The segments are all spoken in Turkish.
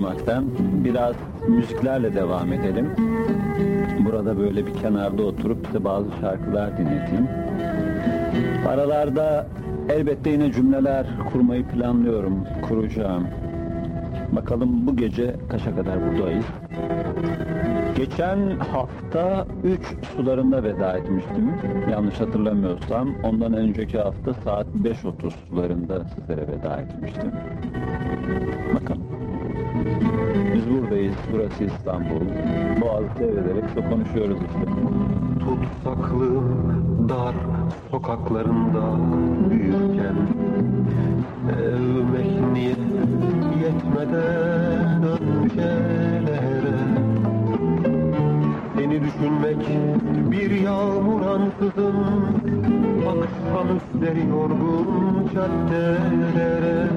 konuşmaktan biraz müziklerle devam edelim. Burada böyle bir kenarda oturup size bazı şarkılar dinleteyim. Aralarda elbette yine cümleler kurmayı planlıyorum, kuracağım. Bakalım bu gece kaça kadar buradayız. Geçen hafta 3 sularında veda etmiştim. Yanlış hatırlamıyorsam. Ondan önceki hafta saat 5.30 sularında sizlere veda etmiştim. Bakalım. Biz buradayız. Burası İstanbul. Boğazı seyrederek de konuşuyoruz işte. Tutsaklı dar sokaklarında büyürken Sevmek niyet yetmeden öncelere Seni düşünmek bir yağmur ansızın Akşam üstleri yorgun caddelere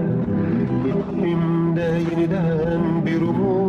İçimde yeniden bir umut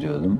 diyordum.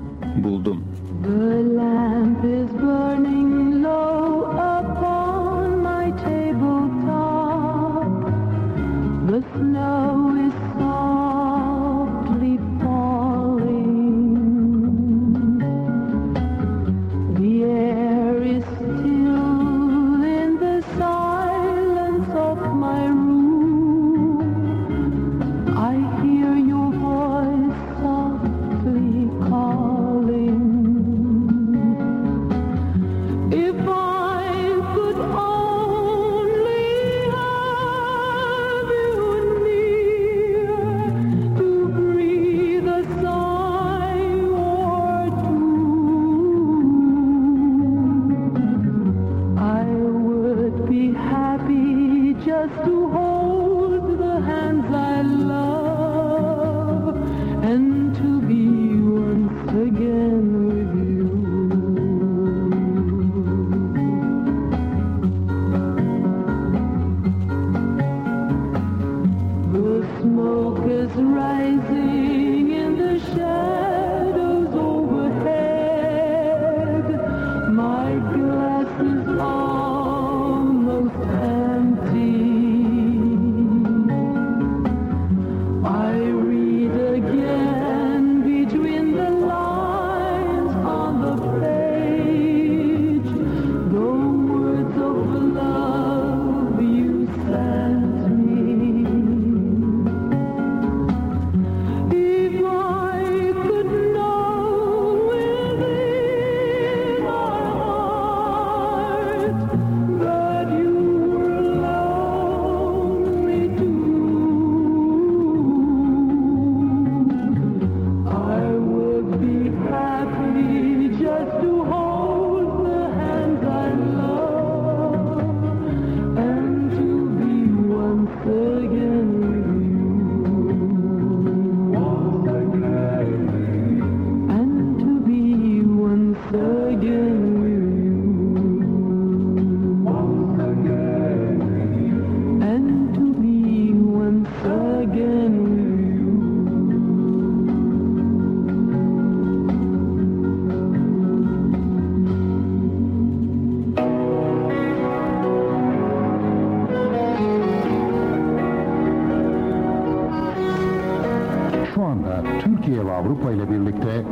Avrupa ile birlikte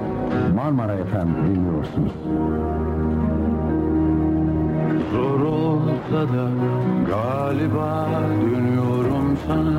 Marmara FM dinliyorsunuz. Zor olsa da galiba dönüyorum sana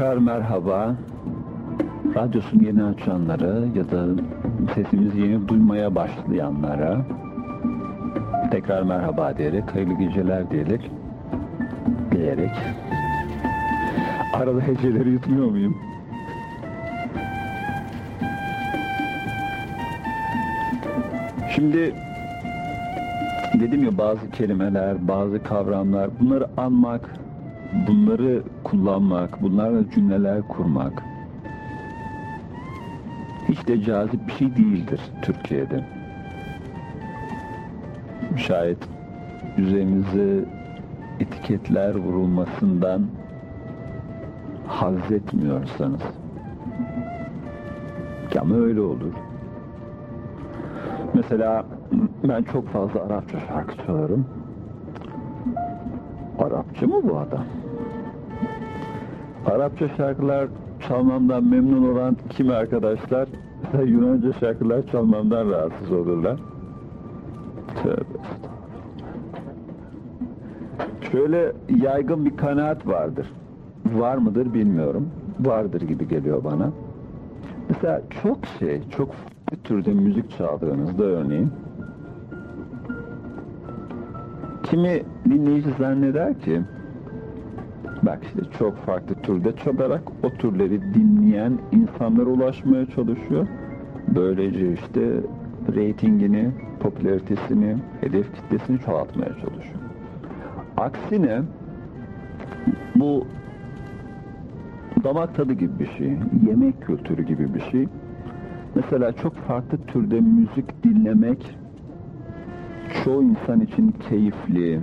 Tekrar merhaba. Radyosunu yeni açanlara ya da sesimizi yeni duymaya başlayanlara tekrar merhaba diyerek, hayırlı geceler diyerek diyerek arada heceleri yutmuyor muyum? Şimdi dedim ya bazı kelimeler, bazı kavramlar bunları anmak, bunları kullanmak, bunlarla cümleler kurmak hiç de cazip bir şey değildir Türkiye'de. Şayet üzerinize etiketler vurulmasından haz etmiyorsanız. Ama öyle olur. Mesela ben çok fazla Arapça şarkı çalarım. Arapça mı bu adam? Arapça şarkılar çalmamdan memnun olan kimi arkadaşlar da Yunanca şarkılar çalmamdan rahatsız olurlar. Şöyle yaygın bir kanaat vardır. Var mıdır bilmiyorum. Vardır gibi geliyor bana. Mesela çok şey, çok farklı türde müzik çaldığınızda örneğin kimi dinleyici zanneder ki bak işte çok farklı türde çalarak o türleri dinleyen insanlara ulaşmaya çalışıyor. Böylece işte reytingini, popülaritesini, hedef kitlesini çoğaltmaya çalışıyor. Aksine bu damak tadı gibi bir şey, yemek kültürü gibi bir şey. Mesela çok farklı türde müzik dinlemek çoğu insan için keyifli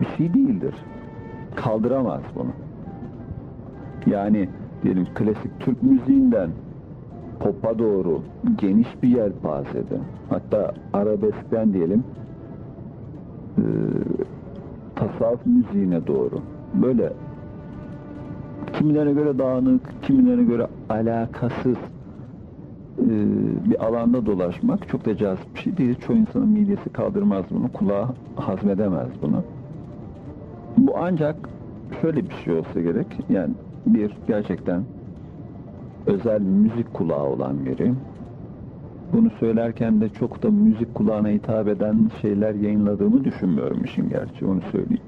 bir şey değildir. Kaldıramaz bunu. Yani diyelim klasik Türk müziğinden pop'a doğru geniş bir yelpazede hatta arabeskten diyelim e, tasavvuf müziğine doğru böyle kimilerine göre dağınık, kimilerine göre alakasız e, bir alanda dolaşmak çok da cazip bir şey değil. Çoğu insanın midesi kaldırmaz bunu, kulağı hazmedemez bunu. Ancak şöyle bir şey olsa gerek. Yani bir gerçekten özel müzik kulağı olan biri. Bunu söylerken de çok da müzik kulağına hitap eden şeyler yayınladığımı düşünmüyorum işin gerçi onu söyleyeyim.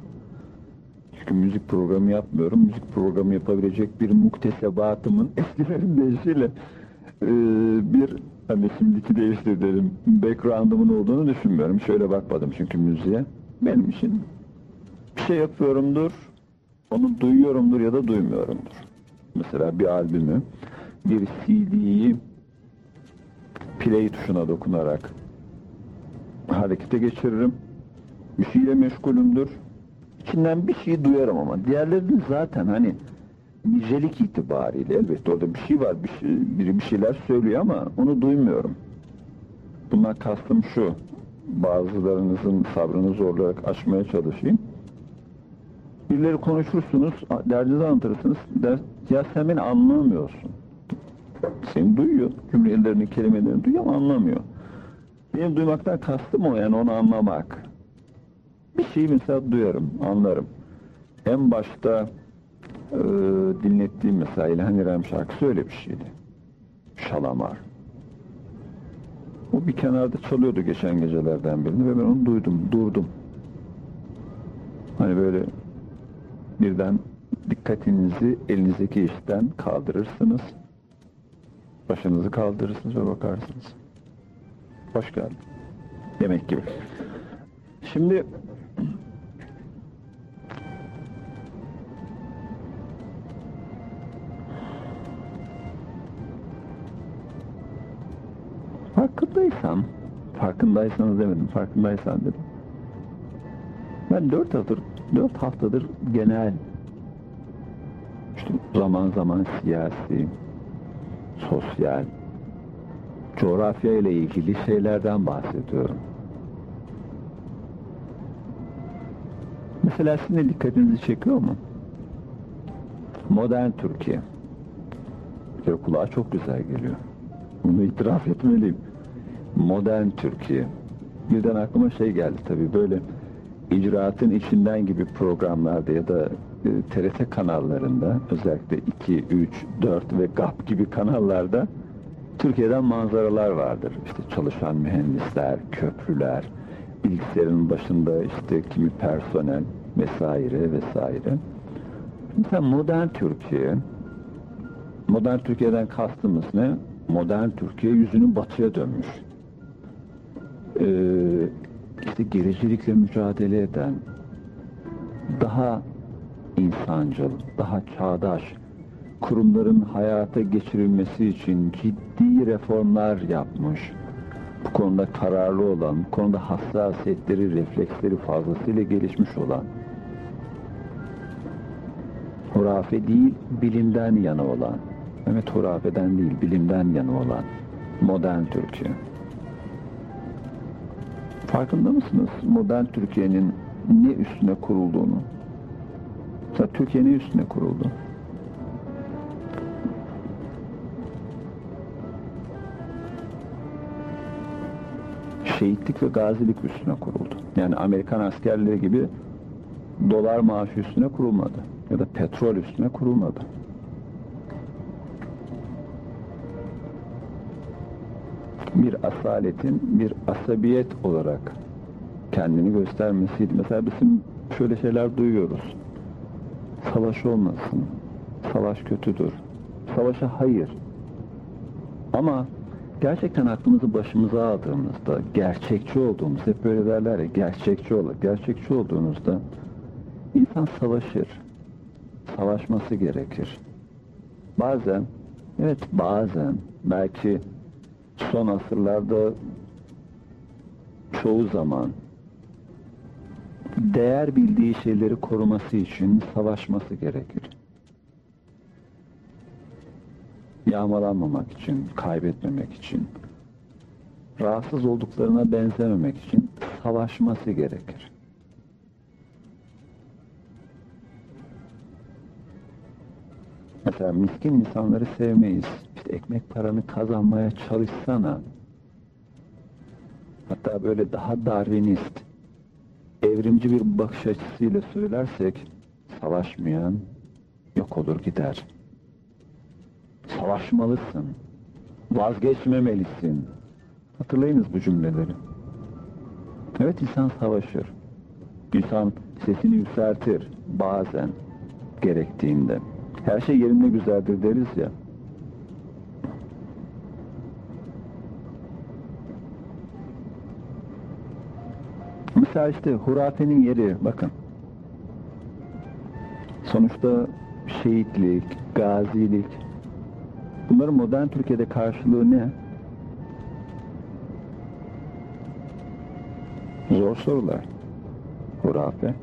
Çünkü müzik programı yapmıyorum. Müzik programı yapabilecek bir muktesebatımın eskilerin deyişiyle e, bir hani şimdiki deyişle derim background'ımın olduğunu düşünmüyorum. Şöyle bakmadım çünkü müziğe. Benim için bir şey yapıyorumdur, onu duyuyorumdur ya da duymuyorumdur. Mesela bir albümü, bir CD'yi play tuşuna dokunarak harekete geçiririm. Bir şeyle meşgulümdür. İçinden bir şey duyarım ama diğerlerini zaten hani nicelik itibariyle elbette orada bir şey var, bir şey, biri bir şeyler söylüyor ama onu duymuyorum. Bundan kastım şu, bazılarınızın sabrını zorlayarak aşmaya çalışayım. Birileri konuşursunuz, derdinizi anlatırsınız, der, ya sen beni anlamıyorsun. Seni duyuyor, cümlelerini, kelimelerini duyuyor ama anlamıyor. Benim duymaktan kastım o yani onu anlamak. Bir şeyi mesela duyarım, anlarım. En başta e, dinlettiğim mesela İlhan İrem şarkısı öyle bir şeydi. Şalamar. O bir kenarda çalıyordu geçen gecelerden birinde ve ben onu duydum, durdum. Hani böyle birden dikkatinizi elinizdeki işten kaldırırsınız. Başınızı kaldırırsınız ve bakarsınız. Hoş geldin. Demek gibi. Şimdi farkındaysam Farkındaysanız demedim, farkındaysan dedim. Ben dört haftadır, dört haftadır genel işte zaman zaman siyasi, sosyal, coğrafya ile ilgili şeylerden bahsediyorum. Mesela sizin dikkatinizi çekiyor mu? Modern Türkiye. Bir kulağa çok güzel geliyor. Bunu itiraf etmeliyim. Modern Türkiye. Birden aklıma şey geldi tabii böyle icraatın içinden gibi programlarda ya da e, TRT kanallarında özellikle 2, 3, 4 ve GAP gibi kanallarda Türkiye'den manzaralar vardır. İşte çalışan mühendisler, köprüler, bilgisayarın başında işte kimi personel vesaire vesaire. Mesela modern Türkiye, modern Türkiye'den kastımız ne? Modern Türkiye yüzünü batıya dönmüş. Ee, işte gericilikle mücadele eden, daha insancıl, daha çağdaş, kurumların hayata geçirilmesi için ciddi reformlar yapmış, bu konuda kararlı olan, bu konuda hassasiyetleri, refleksleri fazlasıyla gelişmiş olan, hurafe değil, bilimden yana olan, evet hurafeden değil, bilimden yana olan modern Türkiye. Farkında mısınız modern Türkiye'nin ne üstüne kurulduğunu? Mesela Türkiye ne üstüne kuruldu? Şehitlik ve gazilik üstüne kuruldu. Yani Amerikan askerleri gibi dolar maaşı üstüne kurulmadı. Ya da petrol üstüne kurulmadı. Bir asaletin bir asabiyet olarak kendini göstermesiydi. Mesela bizim şöyle şeyler duyuyoruz. Savaş olmasın. Savaş kötüdür. Savaşa hayır. Ama gerçekten aklımızı başımıza aldığımızda, gerçekçi olduğumuz, hep böyle derler ya, gerçekçi ol, gerçekçi olduğunuzda insan savaşır. Savaşması gerekir. Bazen, evet bazen, belki son asırlarda çoğu zaman değer bildiği şeyleri koruması için savaşması gerekir. Yağmalanmamak için, kaybetmemek için, rahatsız olduklarına benzememek için savaşması gerekir. Mesela miskin insanları sevmeyiz. Ekmek paranı kazanmaya çalışsana. Hatta böyle daha darwinist, evrimci bir bakış açısıyla söylersek, savaşmayan yok olur gider. Savaşmalısın. Vazgeçmemelisin. Hatırlayınız bu cümleleri. Evet insan savaşır. İnsan sesini yükseltir bazen gerektiğinde. Her şey yerinde güzeldir deriz ya. Mesela işte hurafenin yeri bakın. Sonuçta şehitlik, gazilik bunların modern Türkiye'de karşılığı ne? Zor sorular. Hurafe.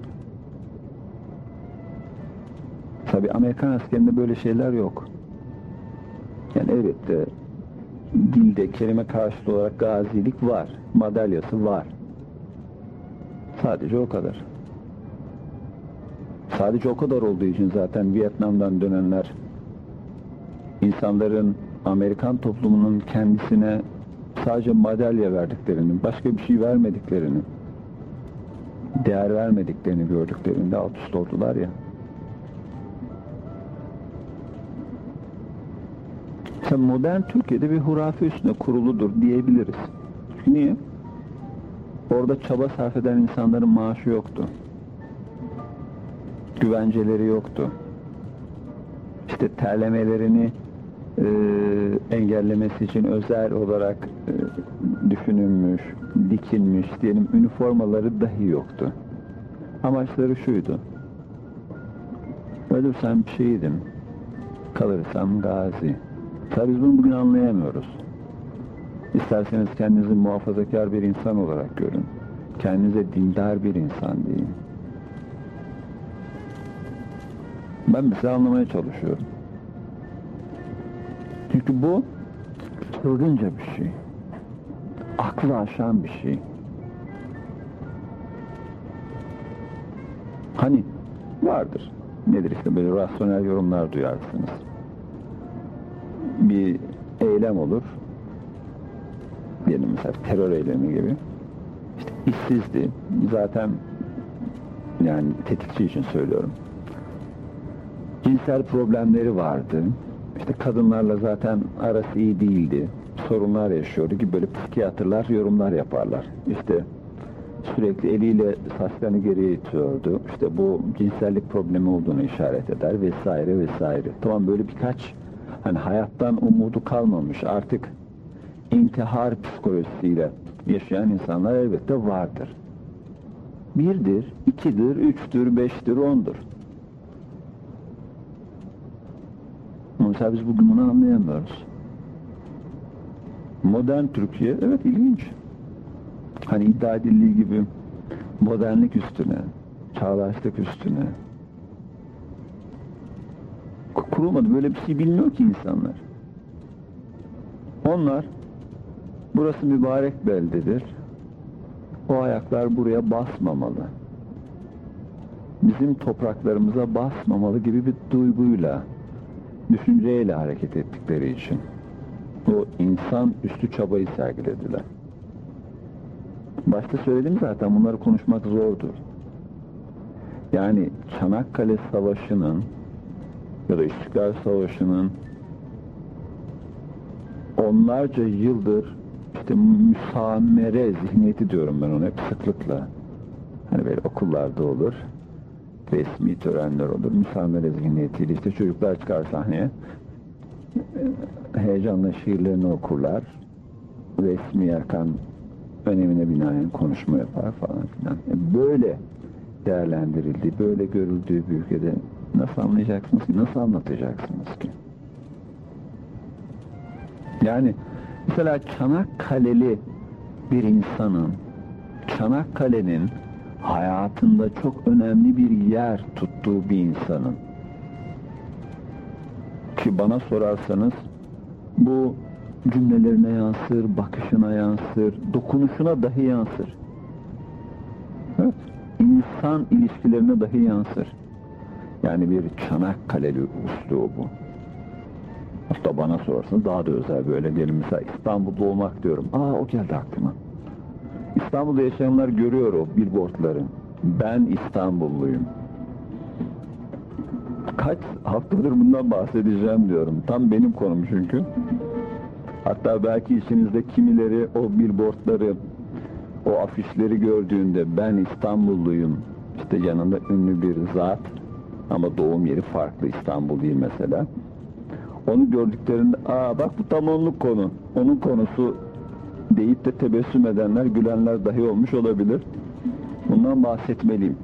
Tabi Amerikan askerinde böyle şeyler yok. Yani elbette dilde kelime karşılığı olarak gazilik var. Madalyası var. Sadece o kadar. Sadece o kadar olduğu için zaten Vietnam'dan dönenler insanların Amerikan toplumunun kendisine sadece madalya verdiklerini, başka bir şey vermediklerini, değer vermediklerini gördüklerinde alt üst oldular ya. Mesela modern Türkiye'de bir hurafe üstüne kuruludur diyebiliriz. Niye? Orada çaba sarf eden insanların maaşı yoktu. Güvenceleri yoktu. İşte terlemelerini e, engellemesi için özel olarak e, düşünülmüş, dikilmiş diyelim üniformaları dahi yoktu. Amaçları şuydu. Ölürsem şehidim, kalırsam gazi. Tabi biz bunu bugün anlayamıyoruz. İsterseniz kendinizi muhafazakar bir insan olarak görün. Kendinize dindar bir insan deyin. Ben bizi anlamaya çalışıyorum. Çünkü bu çılgınca bir şey. Aklı aşan bir şey. Hani vardır. Nedir işte böyle rasyonel yorumlar duyarsınız. Bir eylem olur. Diyelim mesela terör eylemi gibi. İşte işsizdi. Zaten yani tetikçi için söylüyorum. Cinsel problemleri vardı. İşte kadınlarla zaten arası iyi değildi. Sorunlar yaşıyordu gibi böyle psikiyatrlar yorumlar yaparlar. İşte sürekli eliyle saçlarını geriye itiyordu. İşte bu cinsellik problemi olduğunu işaret eder vesaire vesaire. Tamam böyle birkaç hani hayattan umudu kalmamış artık intihar psikolojisiyle yaşayan insanlar elbette vardır. Birdir, ikidir, üçtür, beştir, ondur. Mesela biz bugün bunu anlayamıyoruz. Modern Türkiye, evet ilginç. Hani iddia edildiği gibi modernlik üstüne, çağdaşlık üstüne. Ku- Kurulmadı, böyle bir şey bilmiyor ki insanlar. Onlar, burası mübarek beldedir. O ayaklar buraya basmamalı. Bizim topraklarımıza basmamalı gibi bir duyguyla, düşünceyle hareket ettikleri için o insan üstü çabayı sergilediler. Başta söyledim zaten bunları konuşmak zordur. Yani Çanakkale Savaşı'nın ya da İstiklal Savaşı'nın onlarca yıldır işte müsamere zihniyeti diyorum ben ona hep sıklıkla. Hani böyle okullarda olur. Resmi törenler olur. Müsamere zihniyetiyle işte çocuklar çıkar sahneye. Heyecanla şiirlerini okurlar. Resmi Erkan önemine binaen konuşma yapar falan filan. E, Böyle değerlendirildi, böyle görüldüğü bir ülkede nasıl anlayacaksınız ki, nasıl anlatacaksınız ki? Yani mesela Çanakkale'li bir insanın Çanakkale'nin hayatında çok önemli bir yer tuttuğu bir insanın ki bana sorarsanız bu cümlelerine yansır, bakışına yansır, dokunuşuna dahi yansır. Evet, insan ilişkilerine dahi yansır. Yani bir Çanakkale'li üslubu. Hatta bana sorarsanız daha da özel böyle diyelim mesela İstanbul'da olmak diyorum. Aa o geldi aklıma. İstanbul'da yaşayanlar görüyor o billboardları. Ben İstanbulluyum. Kaç haftadır bundan bahsedeceğim diyorum. Tam benim konum çünkü. Hatta belki içinizde kimileri o billboardları, o afişleri gördüğünde ben İstanbulluyum. İşte yanında ünlü bir zat ama doğum yeri farklı İstanbul değil mesela. Onu gördüklerinde aa bak bu tam onluk konu. Onun konusu deyip de tebessüm edenler, gülenler dahi olmuş olabilir. Bundan bahsetmeliyim.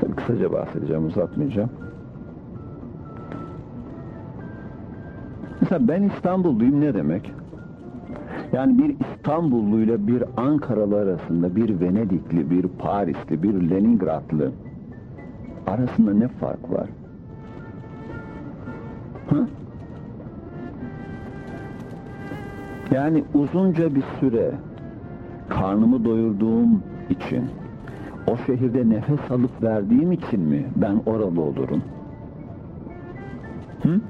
Tabii kısaca bahsedeceğim, uzatmayacağım. Mesela ben İstanbulluyum ne demek? Yani bir İstanbullu ile bir Ankaralı arasında, bir Venedikli, bir Parisli, bir Leningradlı arasında ne fark var? Hı? Yani uzunca bir süre karnımı doyurduğum için, o şehirde nefes alıp verdiğim için mi ben oralı olurum? Hı?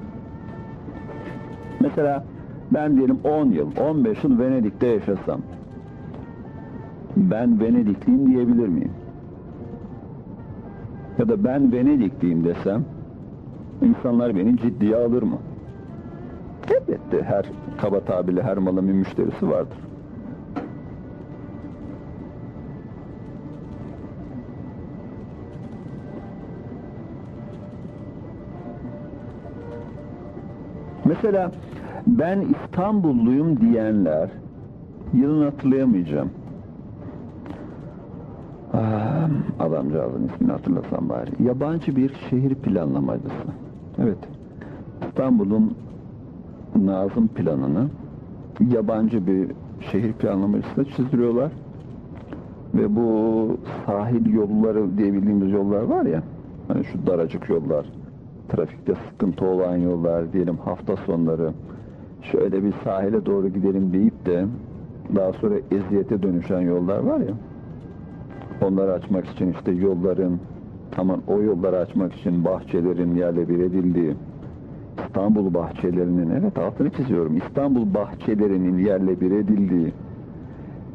Mesela ben diyelim 10 yıl, 15 yıl Venedik'te yaşasam, ben Venedikliyim diyebilir miyim? Ya da ben Venedikliyim desem, insanlar beni ciddiye alır mı? Elbette her kaba tabirle her malın bir müşterisi vardır. Mesela ben İstanbulluyum diyenler yılını hatırlayamayacağım. Ah, adamcağızın ismini hatırlasam bari. Yabancı bir şehir planlamacısı. Evet. İstanbul'un Nazım planını yabancı bir şehir planlaması da çizdiriyorlar. Ve bu sahil yolları diye bildiğimiz yollar var ya, hani şu daracık yollar, trafikte sıkıntı olan yollar, diyelim hafta sonları, şöyle bir sahile doğru gidelim deyip de daha sonra eziyete dönüşen yollar var ya, onları açmak için işte yolların, aman o yolları açmak için bahçelerin yerle bir edildiği, İstanbul bahçelerinin, evet altını çiziyorum, İstanbul bahçelerinin yerle bir edildiği,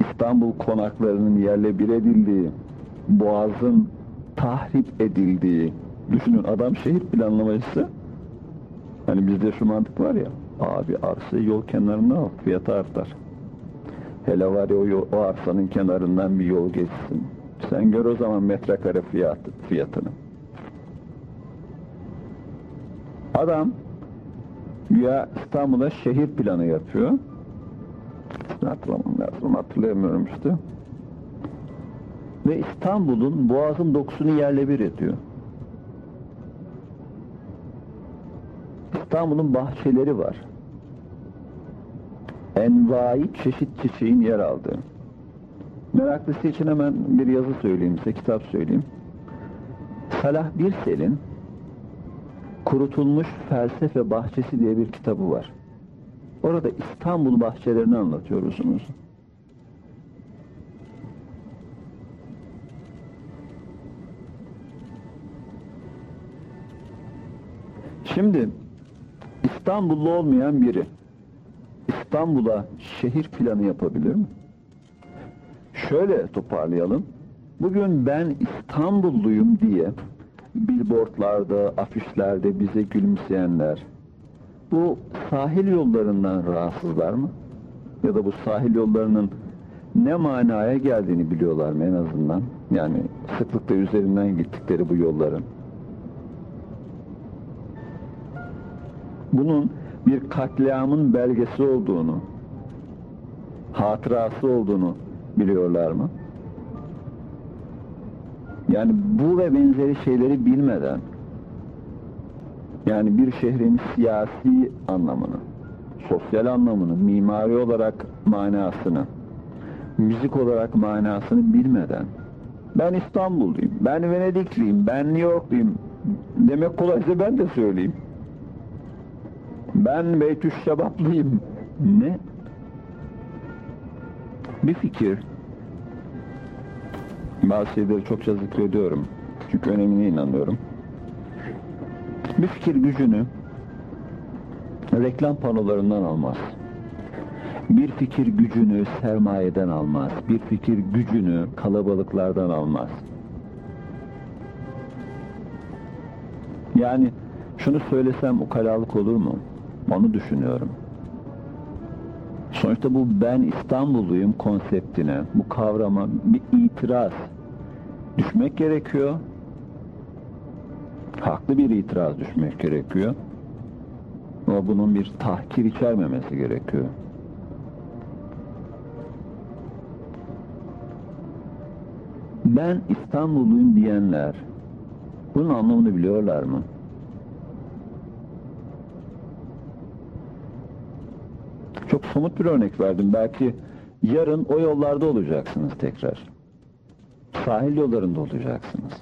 İstanbul konaklarının yerle bir edildiği, boğazın tahrip edildiği, düşünün adam şehir planlamacısı, hani bizde şu mantık var ya, abi arsayı yol kenarına al, fiyatı artar. Hele var ya o, o arsanın kenarından bir yol geçsin. Sen gör o zaman metrekare fiyatı, fiyatını. Adam ya İstanbul'a şehir planı yapıyor. Hatırlamam lazım, hatırlayamıyorum işte. Ve İstanbul'un boğazın dokusunu yerle bir ediyor. İstanbul'un bahçeleri var. Envai çeşit çiçeğin yer aldığı. Meraklısı için hemen bir yazı söyleyeyim size, kitap söyleyeyim. Salah Birsel'in Kurutulmuş Felsefe Bahçesi diye bir kitabı var. Orada İstanbul bahçelerini anlatıyor uzun. Şimdi İstanbullu olmayan biri İstanbul'a şehir planı yapabilir mi? Şöyle toparlayalım. Bugün ben İstanbulluyum diye billboardlarda, afişlerde bize gülümseyenler bu sahil yollarından rahatsızlar mı? Ya da bu sahil yollarının ne manaya geldiğini biliyorlar mı en azından? Yani sıklıkla üzerinden gittikleri bu yolların. Bunun bir katliamın belgesi olduğunu, hatırası olduğunu biliyorlar mı? Yani bu ve benzeri şeyleri bilmeden yani bir şehrin siyasi anlamını, sosyal anlamını, mimari olarak manasını, müzik olarak manasını bilmeden ben İstanbulluyum, ben Venedikliyim, ben New Yorkluyum demek kolaysa ben de söyleyeyim. Ben Beytüş Şebaplıyım. Ne? Bir fikir. Bazı şeyleri çokça zikrediyorum. Çünkü önemine inanıyorum. Bir fikir gücünü reklam panolarından almaz. Bir fikir gücünü sermayeden almaz. Bir fikir gücünü kalabalıklardan almaz. Yani şunu söylesem ukalalık olur mu? Onu düşünüyorum. Sonuçta bu ben İstanbulluyum konseptine, bu kavrama bir itiraz düşmek gerekiyor. Haklı bir itiraz düşmek gerekiyor. Ama bunun bir tahkir içermemesi gerekiyor. Ben İstanbulluyum diyenler bunun anlamını biliyorlar mı? Çok somut bir örnek verdim. Belki yarın o yollarda olacaksınız tekrar. Sahil yollarında olacaksınız.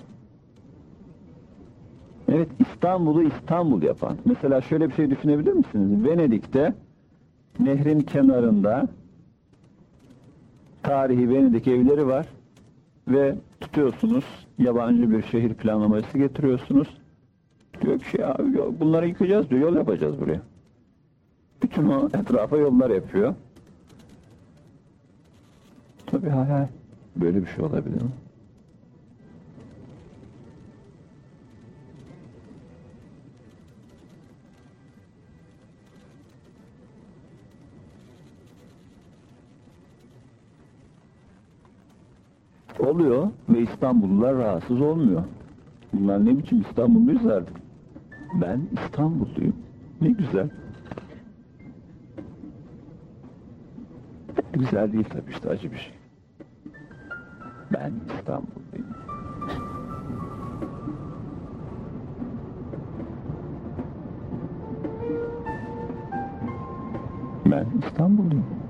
Evet İstanbul'u İstanbul yapan. Mesela şöyle bir şey düşünebilir misiniz? Venedik'te nehrin kenarında tarihi Venedik evleri var ve tutuyorsunuz yabancı bir şehir planlaması getiriyorsunuz. Diyor ki şey abi bunları yıkacağız diyor yol yapacağız buraya. Bütün o etrafa yollar yapıyor. Tabii hay hay. Böyle bir şey olabilir mi? Oluyor ve İstanbullular rahatsız olmuyor. Bunlar ne biçim İstanbulluyuz artık. Ben İstanbulluyum. Ne güzel. Güzel değil tabii işte acı bir şey. Ben İstanbulluyum. Ben İstanbulluyum.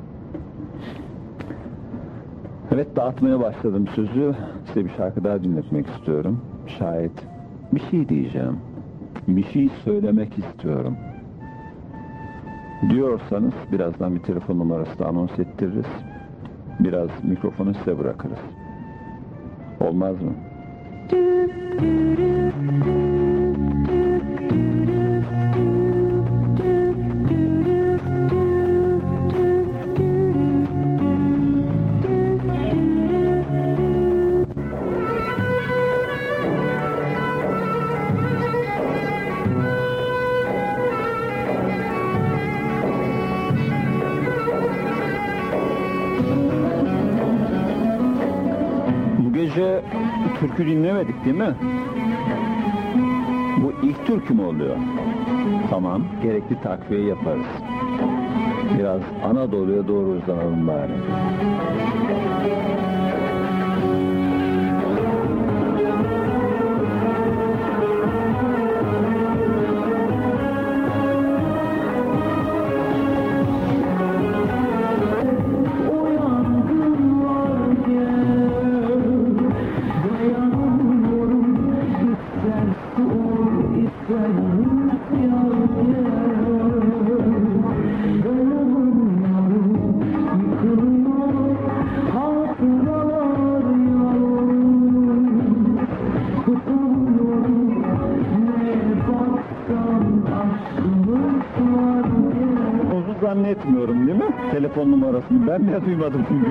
Evet dağıtmaya başladım sözü. Size bir şarkı daha dinletmek istiyorum. Şayet bir şey diyeceğim. Bir şey söylemek istiyorum. Diyorsanız birazdan bir telefon numarası da anons ettiririz. Biraz mikrofonu size bırakırız. Olmaz mı? Türkü dinlemedik değil mi? Bu ilk türkü mü oluyor? Tamam, gerekli takviye yaparız. Biraz Anadolu'ya doğru uzanalım bari. Telefon numarasını ben de duymadım çünkü.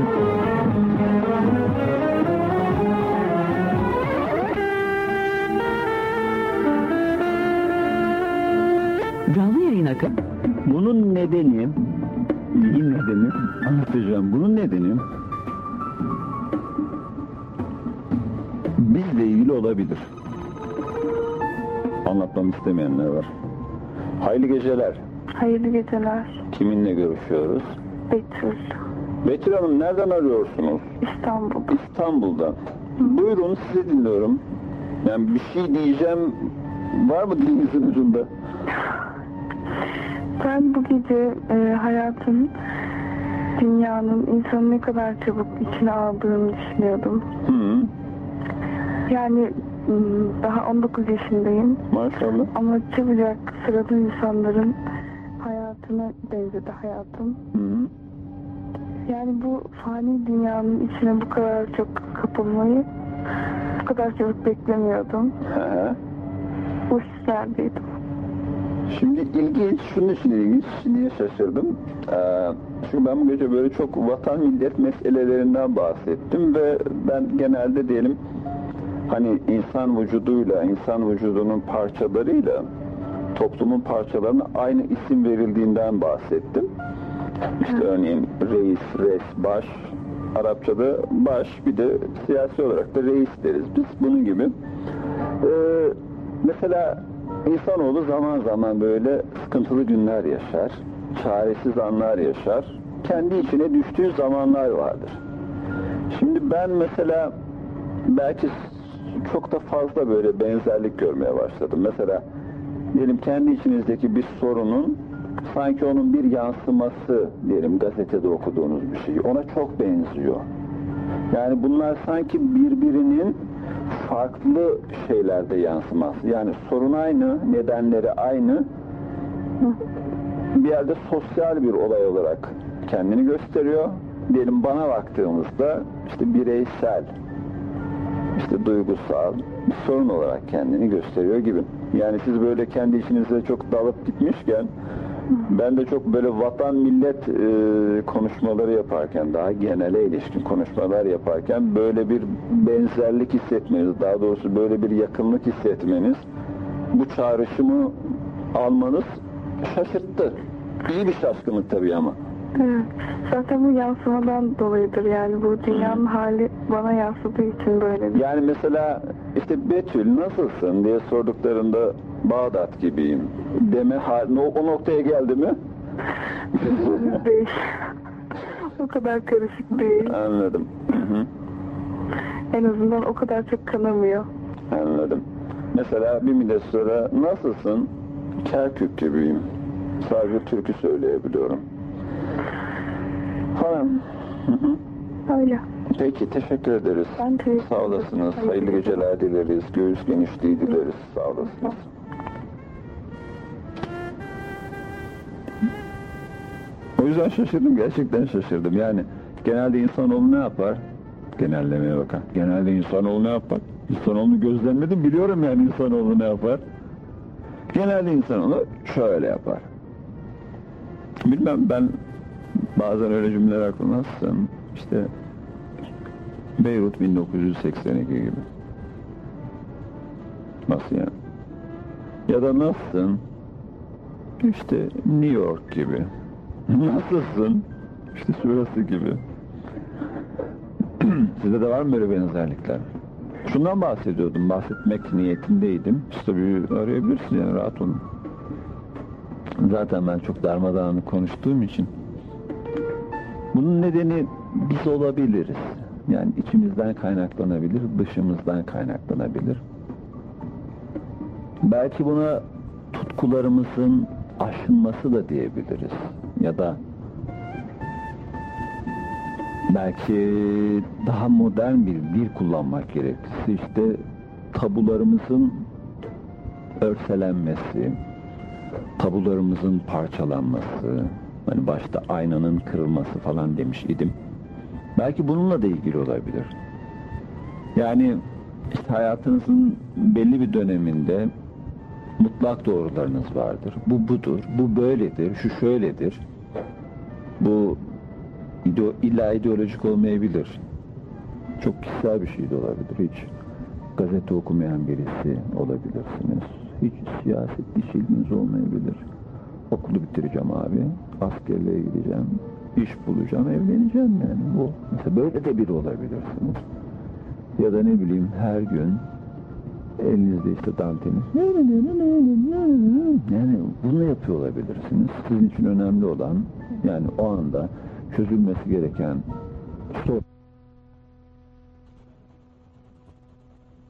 Canlı yayın akı. Bunun nedeni, ilgin nedeni anlatacağım. Bunun nedeni bizle ilgili olabilir. Anlatmam istemeyenler var. Hayırlı geceler. Hayırlı geceler. Kiminle görüşüyoruz? Betül. Betül Hanım nereden arıyorsunuz? İstanbul. İstanbul'dan. Buyurun sizi dinliyorum. Yani bir şey diyeceğim var mı dilinizin ucunda? Ben bu gece e, hayatın, dünyanın insanı ne kadar çabuk içine aldığını düşünüyordum. Hı, Yani daha 19 yaşındayım maşallah. ama çabucak sıradan insanların hayatına benzedi hayatım. Hı. Yani bu fani dünyanın içine bu kadar çok kapılmayı bu kadar çabuk beklemiyordum. Bu hislerdeydim. Şimdi ilginç, şunun için ilginç, niye şaşırdım? Ee, çünkü ben bu gece böyle çok vatan millet meselelerinden bahsettim ve ben genelde diyelim hani insan vücuduyla, insan vücudunun parçalarıyla toplumun parçalarına aynı isim verildiğinden bahsettim. İşte örneğin reis, res, baş, Arapçada baş bir de siyasi olarak da reis deriz biz bunun gibi. Ee, mesela insanoğlu zaman zaman böyle sıkıntılı günler yaşar, çaresiz anlar yaşar, kendi içine düştüğü zamanlar vardır. Şimdi ben mesela belki çok da fazla böyle benzerlik görmeye başladım. Mesela diyelim kendi içinizdeki bir sorunun sanki onun bir yansıması diyelim gazetede okuduğunuz bir şey. Ona çok benziyor. Yani bunlar sanki birbirinin farklı şeylerde yansıması. Yani sorun aynı, nedenleri aynı. Bir yerde sosyal bir olay olarak kendini gösteriyor. Diyelim bana baktığımızda işte bireysel, işte duygusal bir sorun olarak kendini gösteriyor gibi. Yani siz böyle kendi içinize çok dalıp gitmişken ben de çok böyle vatan millet e, konuşmaları yaparken daha genele ilişkin konuşmalar yaparken böyle bir benzerlik hissetmeniz daha doğrusu böyle bir yakınlık hissetmeniz bu çağrışımı almanız şaşırttı. İyi bir şaşkınlık tabii ama. Evet. Zaten bu yansımadan dolayıdır yani bu dünyanın hali bana yansıdığı için böyle Yani mesela işte Betül nasılsın diye sorduklarında Bağdat gibiyim deme o, o noktaya geldi mi? değil. o kadar karışık değil. Anladım. Hı hı, En azından o kadar çok kanamıyor. Anladım. Mesela bir müddet sonra nasılsın? Kerkük gibiyim. Sadece türkü söyleyebiliyorum. Falan. Hı. Öyle. Peki teşekkür ederiz. Ben teşekkür Sağ olasınız. ederim. Hayırlı geceler dileriz. Göğüs genişliği dileriz. Sağ olasınız. O yüzden şaşırdım. Gerçekten şaşırdım. Yani genelde insanoğlu ne yapar? Genellemeye bakar. Genelde insanoğlu ne yapar? İnsanoğlunu gözlemledim. Biliyorum yani insanoğlu ne yapar. Genelde insanoğlu şöyle yapar. Bilmem ben bazen öyle cümleler kullanırsam işte Beyrut 1982 gibi. Nasıl yani? Ya da nasılsın? İşte New York gibi. Nasılsın? İşte şurası gibi. Sizde de var mı böyle benzerlikler? Şundan bahsediyordum, bahsetmek niyetindeydim. İşte bir arayabilirsin yani rahat olun. Zaten ben çok darmadağınık konuştuğum için. Bunun nedeni biz olabiliriz. Yani içimizden kaynaklanabilir, dışımızdan kaynaklanabilir. Belki buna tutkularımızın aşınması da diyebiliriz. Ya da belki daha modern bir dil kullanmak gerekirse işte tabularımızın örselenmesi, tabularımızın parçalanması, hani başta aynanın kırılması falan demiş idim. Belki bununla da ilgili olabilir. Yani işte hayatınızın belli bir döneminde mutlak doğrularınız vardır. Bu budur, bu böyledir, şu şöyledir. Bu ide- illa ideolojik olmayabilir. Çok kişisel bir şey de olabilir. Hiç gazete okumayan birisi olabilirsiniz. Hiç siyaset dişiliniz olmayabilir. Okulu bitireceğim abi, askerliğe gideceğim, iş bulacağım, evleneceğim yani. Bu. Mesela böyle de biri olabilirsiniz. Ya da ne bileyim her gün elinizde işte danteliniz. Yani bunu yapıyor olabilirsiniz. Sizin için önemli olan yani o anda çözülmesi gereken sorun